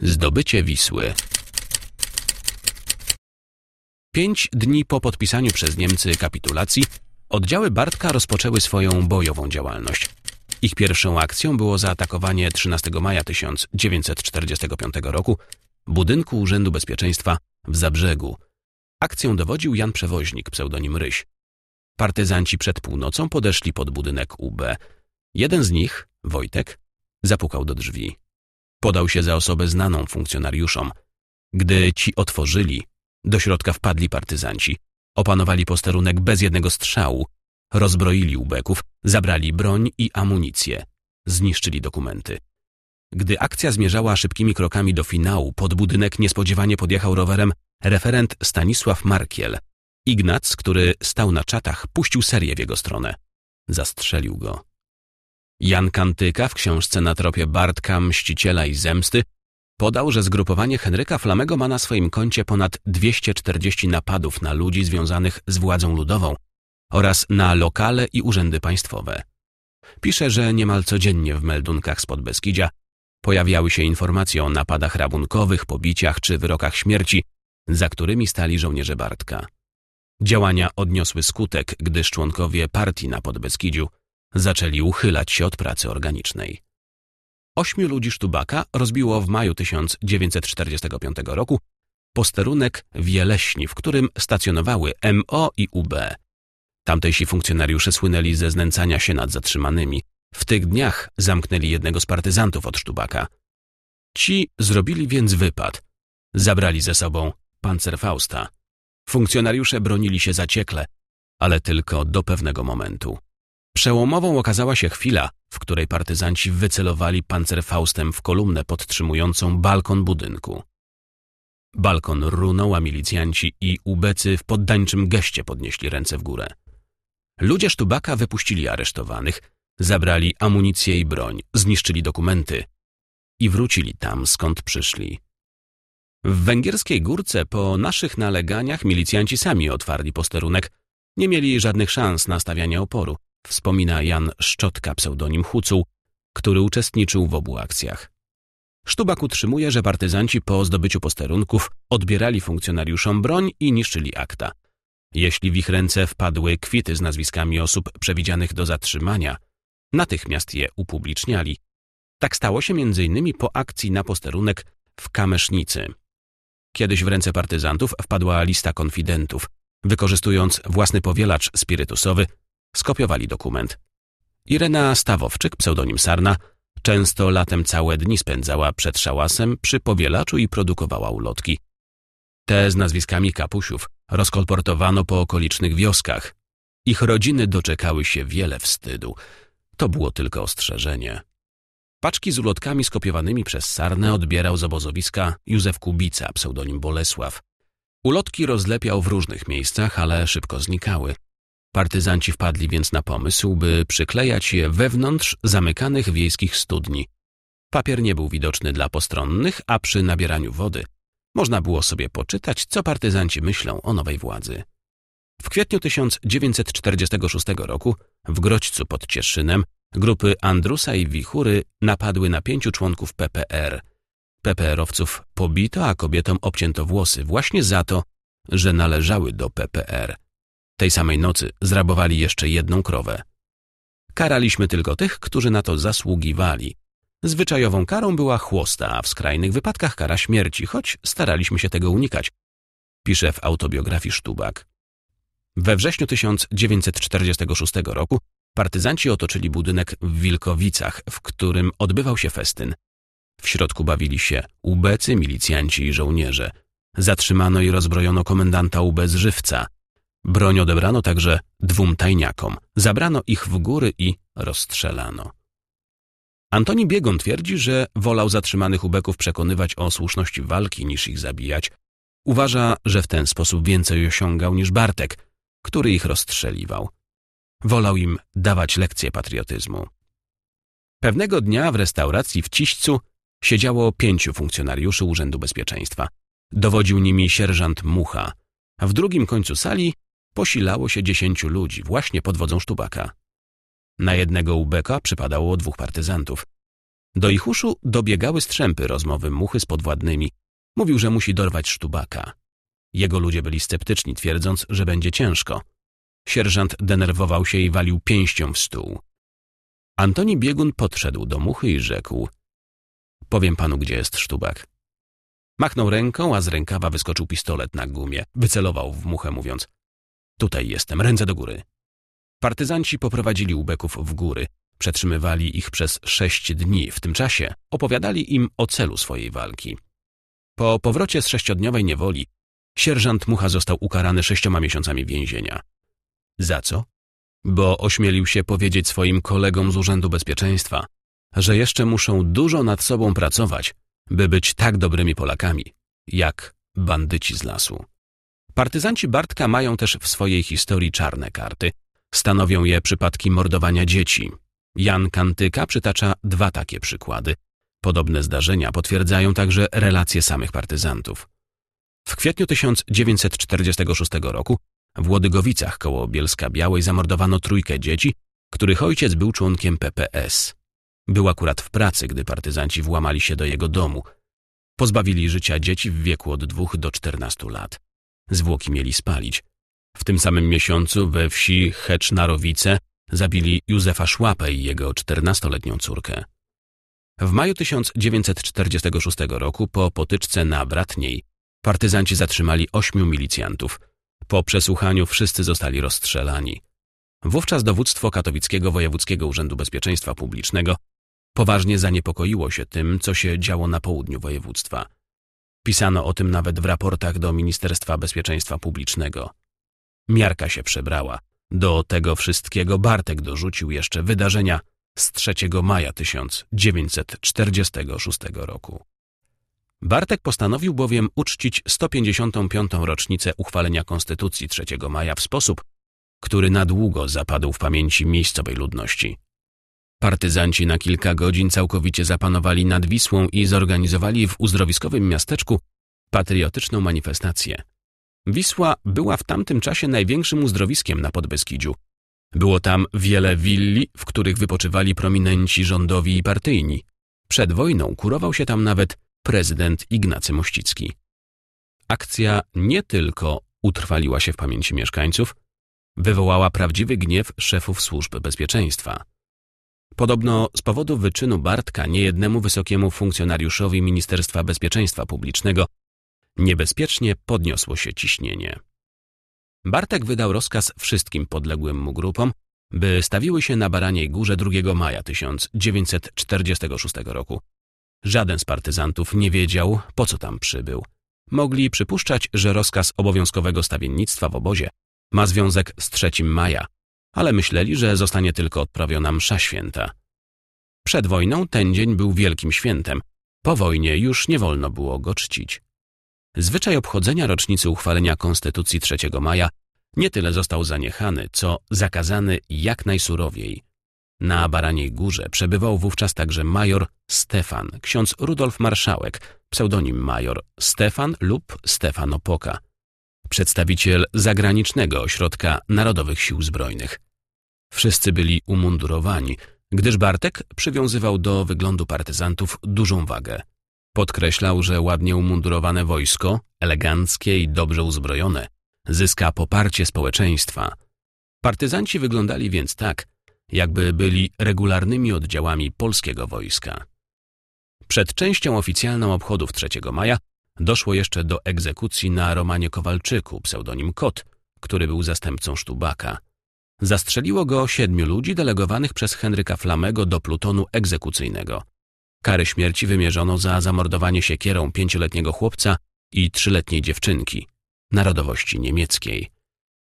Zdobycie Wisły Pięć dni po podpisaniu przez Niemcy kapitulacji oddziały Bartka rozpoczęły swoją bojową działalność. Ich pierwszą akcją było zaatakowanie 13 maja 1945 roku budynku Urzędu Bezpieczeństwa w Zabrzegu. Akcją dowodził Jan Przewoźnik, pseudonim Ryś. Partyzanci przed północą podeszli pod budynek UB. Jeden z nich, Wojtek, zapukał do drzwi. Podał się za osobę znaną funkcjonariuszom. Gdy ci otworzyli, do środka wpadli partyzanci. Opanowali posterunek bez jednego strzału, rozbroili ubeków, zabrali broń i amunicję, zniszczyli dokumenty. Gdy akcja zmierzała szybkimi krokami do finału, pod budynek niespodziewanie podjechał rowerem referent Stanisław Markiel. Ignac, który stał na czatach, puścił serię w jego stronę. Zastrzelił go. Jan Kantyka w książce na tropie Bartka, Mściciela i Zemsty podał, że zgrupowanie Henryka Flamego ma na swoim koncie ponad 240 napadów na ludzi związanych z władzą ludową oraz na lokale i urzędy państwowe. Pisze, że niemal codziennie w meldunkach spod Beskidzia pojawiały się informacje o napadach rabunkowych, pobiciach czy wyrokach śmierci, za którymi stali żołnierze Bartka. Działania odniosły skutek, gdyż członkowie partii na Podbeskidziu zaczęli uchylać się od pracy organicznej. Ośmiu ludzi Sztubaka rozbiło w maju 1945 roku posterunek w Jeleśni, w którym stacjonowały MO i UB. Tamtejsi funkcjonariusze słynęli ze znęcania się nad zatrzymanymi. W tych dniach zamknęli jednego z partyzantów od Sztubaka. Ci zrobili więc wypad. Zabrali ze sobą pancerfausta. Funkcjonariusze bronili się zaciekle, ale tylko do pewnego momentu. Przełomową okazała się chwila, w której partyzanci wycelowali pancerfaustem w kolumnę podtrzymującą balkon budynku. Balkon runął, a milicjanci i ubecy w poddańczym geście podnieśli ręce w górę. Ludzie Sztubaka wypuścili aresztowanych, zabrali amunicję i broń, zniszczyli dokumenty i wrócili tam, skąd przyszli. W węgierskiej górce po naszych naleganiach milicjanci sami otwarli posterunek. Nie mieli żadnych szans na stawianie oporu, wspomina Jan Szczotka, pseudonim Hucuł, który uczestniczył w obu akcjach. Sztubak utrzymuje, że partyzanci po zdobyciu posterunków odbierali funkcjonariuszom broń i niszczyli akta. Jeśli w ich ręce wpadły kwity z nazwiskami osób przewidzianych do zatrzymania, natychmiast je upubliczniali. Tak stało się m.in. po akcji na posterunek w Kamesznicy. Kiedyś w ręce partyzantów wpadła lista konfidentów. Wykorzystując własny powielacz spirytusowy, skopiowali dokument. Irena Stawowczyk, pseudonim Sarna, często latem całe dni spędzała przed szałasem przy powielaczu i produkowała ulotki. Te z nazwiskami kapusiów rozkolportowano po okolicznych wioskach. Ich rodziny doczekały się wiele wstydu. To było tylko ostrzeżenie. Paczki z ulotkami skopiowanymi przez Sarnę odbierał z obozowiska Józef Kubica, pseudonim Bolesław. Ulotki rozlepiał w różnych miejscach, ale szybko znikały. Partyzanci wpadli więc na pomysł, by przyklejać je wewnątrz zamykanych wiejskich studni. Papier nie był widoczny dla postronnych, a przy nabieraniu wody można było sobie poczytać, co partyzanci myślą o nowej władzy. W kwietniu 1946 roku w Grodźcu pod Cieszynem Grupy Andrusa i Wichury napadły na pięciu członków PPR. PPR-owców pobito, a kobietom obcięto włosy właśnie za to, że należały do PPR. Tej samej nocy zrabowali jeszcze jedną krowę. Karaliśmy tylko tych, którzy na to zasługiwali. Zwyczajową karą była chłosta, a w skrajnych wypadkach kara śmierci, choć staraliśmy się tego unikać, pisze w autobiografii Sztubak. We wrześniu 1946 roku Partyzanci otoczyli budynek w Wilkowicach, w którym odbywał się festyn. W środku bawili się ubecy, milicjanci i żołnierze. Zatrzymano i rozbrojono komendanta UB z żywca. Broń odebrano także dwóm tajniakom. Zabrano ich w góry i rozstrzelano. Antoni Biegon twierdzi, że wolał zatrzymanych ubeków przekonywać o słuszności walki niż ich zabijać. Uważa, że w ten sposób więcej osiągał niż Bartek, który ich rozstrzeliwał. Wolał im dawać lekcje patriotyzmu. Pewnego dnia w restauracji w Ciścu siedziało pięciu funkcjonariuszy Urzędu Bezpieczeństwa. Dowodził nimi sierżant Mucha, w drugim końcu sali posilało się dziesięciu ludzi, właśnie pod wodzą Sztubaka. Na jednego ubeka przypadało dwóch partyzantów. Do ich uszu dobiegały strzępy rozmowy muchy z podwładnymi. Mówił, że musi dorwać sztubaka. Jego ludzie byli sceptyczni, twierdząc, że będzie ciężko. Sierżant denerwował się i walił pięścią w stół. Antoni Biegun podszedł do muchy i rzekł – Powiem panu, gdzie jest sztubak. Machnął ręką, a z rękawa wyskoczył pistolet na gumie. Wycelował w muchę, mówiąc – Tutaj jestem, ręce do góry. Partyzanci poprowadzili ubeków w góry. Przetrzymywali ich przez sześć dni. W tym czasie opowiadali im o celu swojej walki. Po powrocie z sześciodniowej niewoli sierżant Mucha został ukarany sześcioma miesiącami więzienia. Za co? Bo ośmielił się powiedzieć swoim kolegom z Urzędu Bezpieczeństwa, że jeszcze muszą dużo nad sobą pracować, by być tak dobrymi Polakami, jak bandyci z lasu. Partyzanci Bartka mają też w swojej historii czarne karty. Stanowią je przypadki mordowania dzieci. Jan Kantyka przytacza dwa takie przykłady. Podobne zdarzenia potwierdzają także relacje samych partyzantów. W kwietniu 1946 roku w Łodygowicach koło Bielska Białej zamordowano trójkę dzieci, których ojciec był członkiem PPS. Był akurat w pracy, gdy partyzanci włamali się do jego domu. Pozbawili życia dzieci w wieku od dwóch do czternastu lat. Zwłoki mieli spalić. W tym samym miesiącu we wsi Hecz-Narowice zabili Józefa Szłapę i jego czternastoletnią córkę. W maju 1946 roku po potyczce na Bratniej partyzanci zatrzymali ośmiu milicjantów. Po przesłuchaniu wszyscy zostali rozstrzelani. Wówczas dowództwo Katowickiego Wojewódzkiego Urzędu Bezpieczeństwa Publicznego poważnie zaniepokoiło się tym, co się działo na południu województwa. Pisano o tym nawet w raportach do Ministerstwa Bezpieczeństwa Publicznego. Miarka się przebrała. Do tego wszystkiego Bartek dorzucił jeszcze wydarzenia z 3 maja 1946 roku. Bartek postanowił bowiem uczcić 155. rocznicę uchwalenia Konstytucji 3 maja w sposób, który na długo zapadł w pamięci miejscowej ludności. Partyzanci na kilka godzin całkowicie zapanowali nad Wisłą i zorganizowali w uzdrowiskowym miasteczku patriotyczną manifestację. Wisła była w tamtym czasie największym uzdrowiskiem na Podbeskidziu. Było tam wiele willi, w których wypoczywali prominenci rządowi i partyjni. Przed wojną kurował się tam nawet prezydent Ignacy Mościcki. Akcja nie tylko utrwaliła się w pamięci mieszkańców, wywołała prawdziwy gniew szefów służb bezpieczeństwa. Podobno z powodu wyczynu Bartka niejednemu wysokiemu funkcjonariuszowi Ministerstwa Bezpieczeństwa Publicznego niebezpiecznie podniosło się ciśnienie. Bartek wydał rozkaz wszystkim podległym mu grupom, by stawiły się na Baraniej Górze 2 maja 1946 roku. Żaden z partyzantów nie wiedział, po co tam przybył. Mogli przypuszczać, że rozkaz obowiązkowego stawiennictwa w obozie ma związek z 3 maja, ale myśleli, że zostanie tylko odprawiona msza święta. Przed wojną ten dzień był wielkim świętem, po wojnie już nie wolno było go czcić. Zwyczaj obchodzenia rocznicy uchwalenia Konstytucji 3 maja nie tyle został zaniechany, co zakazany jak najsurowiej. Na Baraniej Górze przebywał wówczas także major Stefan, ksiądz Rudolf Marszałek, pseudonim major Stefan lub Stefan Opoka, przedstawiciel zagranicznego ośrodka Narodowych Sił Zbrojnych. Wszyscy byli umundurowani, gdyż Bartek przywiązywał do wyglądu partyzantów dużą wagę. Podkreślał, że ładnie umundurowane wojsko, eleganckie i dobrze uzbrojone, zyska poparcie społeczeństwa. Partyzanci wyglądali więc tak, jakby byli regularnymi oddziałami polskiego wojska. Przed częścią oficjalną obchodów 3 maja doszło jeszcze do egzekucji na Romanie Kowalczyku, pseudonim Kot, który był zastępcą Sztubaka. Zastrzeliło go siedmiu ludzi delegowanych przez Henryka Flamego do plutonu egzekucyjnego. Kary śmierci wymierzono za zamordowanie siekierą pięcioletniego chłopca i trzyletniej dziewczynki, narodowości niemieckiej.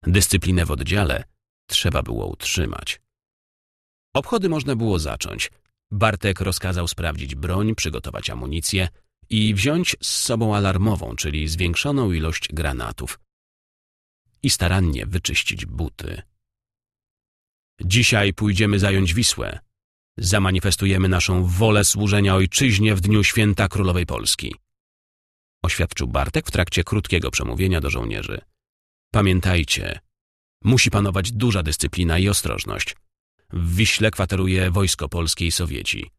Dyscyplinę w oddziale trzeba było utrzymać. Obchody można było zacząć. Bartek rozkazał sprawdzić broń, przygotować amunicję i wziąć z sobą alarmową, czyli zwiększoną ilość granatów. I starannie wyczyścić buty. Dzisiaj pójdziemy zająć Wisłę. Zamanifestujemy naszą wolę służenia ojczyźnie w dniu święta Królowej Polski. Oświadczył Bartek w trakcie krótkiego przemówienia do żołnierzy. Pamiętajcie, musi panować duża dyscyplina i ostrożność. W Wiśle kwateruje wojsko polskie i Sowieci.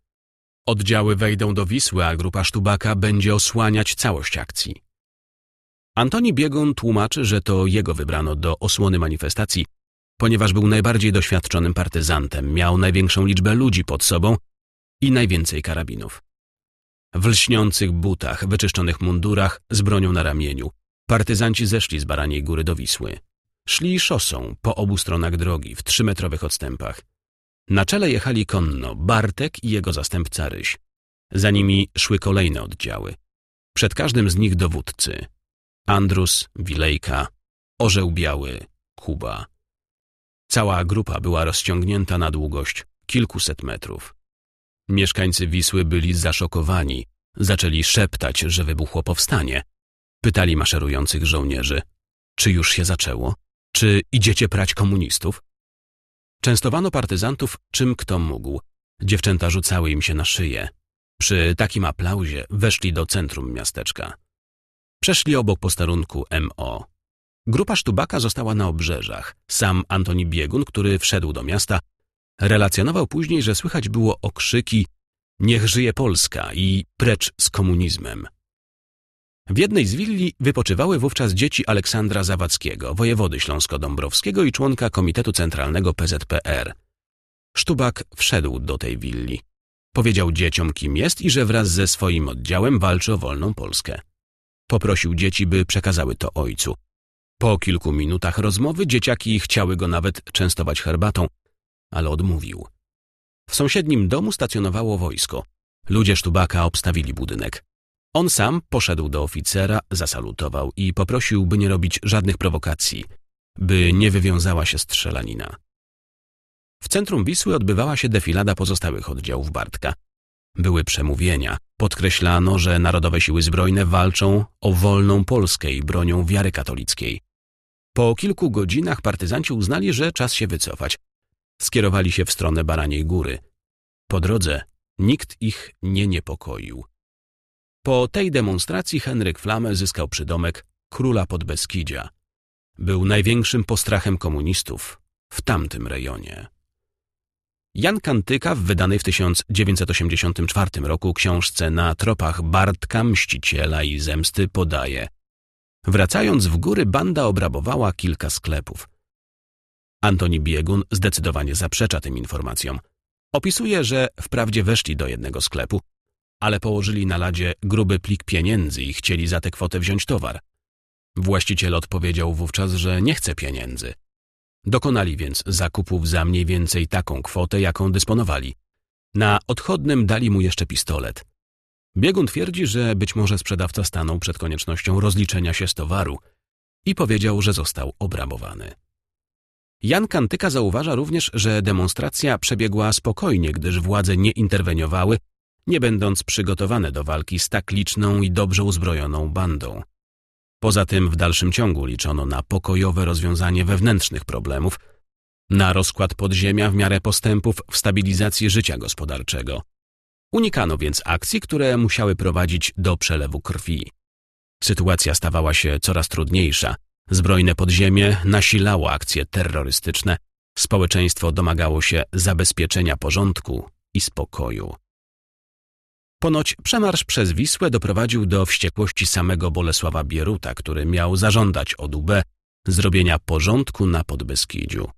Oddziały wejdą do Wisły, a grupa Sztubaka będzie osłaniać całość akcji. Antoni Biegun tłumaczy, że to jego wybrano do osłony manifestacji, ponieważ był najbardziej doświadczonym partyzantem, miał największą liczbę ludzi pod sobą i najwięcej karabinów. W lśniących butach, wyczyszczonych mundurach, z bronią na ramieniu, partyzanci zeszli z Baraniej Góry do Wisły. Szli szosą po obu stronach drogi, w trzymetrowych odstępach. Na czele jechali konno Bartek i jego zastępca Ryś. Za nimi szły kolejne oddziały. Przed każdym z nich dowódcy. Andrus, Wilejka, Orzeł Biały, Kuba. Cała grupa była rozciągnięta na długość kilkuset metrów. Mieszkańcy Wisły byli zaszokowani. Zaczęli szeptać, że wybuchło powstanie. Pytali maszerujących żołnierzy, czy już się zaczęło? Czy idziecie prać komunistów? Częstowano partyzantów czym kto mógł. Dziewczęta rzucały im się na szyję. Przy takim aplauzie weszli do centrum miasteczka. Przeszli obok posterunku MO. Grupa Sztubaka została na obrzeżach. Sam Antoni Biegun, który wszedł do miasta, relacjonował później, że słychać było okrzyki Niech żyje Polska i precz z komunizmem. W jednej z willi wypoczywały wówczas dzieci Aleksandra Zawadzkiego, wojewody śląsko-dąbrowskiego i członka Komitetu Centralnego PZPR. Sztubak wszedł do tej willi. Powiedział dzieciom, kim jest i że wraz ze swoim oddziałem walczy o wolną Polskę. Poprosił dzieci, by przekazały to ojcu. Po kilku minutach rozmowy dzieciaki chciały go nawet częstować herbatą, ale odmówił. W sąsiednim domu stacjonowało wojsko. Ludzie Sztubaka obstawili budynek. On sam poszedł do oficera, zasalutował i poprosił, by nie robić żadnych prowokacji, by nie wywiązała się strzelanina. W centrum Wisły odbywała się defilada pozostałych oddziałów Bartka. Były przemówienia. Podkreślano, że Narodowe Siły Zbrojne walczą o wolną Polskę i bronią wiary katolickiej. Po kilku godzinach partyzanci uznali, że czas się wycofać. Skierowali się w stronę Baraniej Góry. Po drodze nikt ich nie niepokoił. Po tej demonstracji Henryk Flamę zyskał przydomek króla Podbeskidzia. Był największym postrachem komunistów w tamtym rejonie. Jan Kantyka w wydanej w 1984 roku książce Na tropach Bartka, Mściciela i Zemsty podaje Wracając w góry banda obrabowała kilka sklepów. Antoni Biegun zdecydowanie zaprzecza tym informacjom. Opisuje, że wprawdzie weszli do jednego sklepu, ale położyli na ladzie gruby plik pieniędzy i chcieli za tę kwotę wziąć towar. Właściciel odpowiedział wówczas, że nie chce pieniędzy. Dokonali więc zakupów za mniej więcej taką kwotę, jaką dysponowali. Na odchodnym dali mu jeszcze pistolet. Biegun twierdzi, że być może sprzedawca stanął przed koniecznością rozliczenia się z towaru i powiedział, że został obrabowany. Jan Kantyka zauważa również, że demonstracja przebiegła spokojnie, gdyż władze nie interweniowały, nie będąc przygotowane do walki z tak liczną i dobrze uzbrojoną bandą. Poza tym w dalszym ciągu liczono na pokojowe rozwiązanie wewnętrznych problemów, na rozkład podziemia w miarę postępów w stabilizacji życia gospodarczego. Unikano więc akcji, które musiały prowadzić do przelewu krwi. Sytuacja stawała się coraz trudniejsza. Zbrojne podziemie nasilało akcje terrorystyczne, społeczeństwo domagało się zabezpieczenia porządku i spokoju. Ponoć przemarsz przez Wisłę doprowadził do wściekłości samego Bolesława Bieruta, który miał zażądać od UB zrobienia porządku na Podbeskidziu.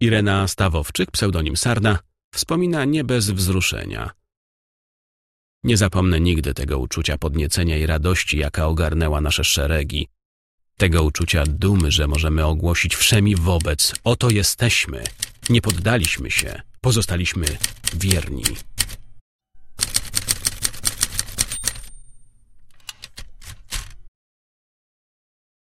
Irena Stawowczyk, pseudonim Sarna, wspomina nie bez wzruszenia. Nie zapomnę nigdy tego uczucia podniecenia i radości, jaka ogarnęła nasze szeregi. Tego uczucia dumy, że możemy ogłosić wszemi wobec. Oto jesteśmy. Nie poddaliśmy się. Pozostaliśmy wierni.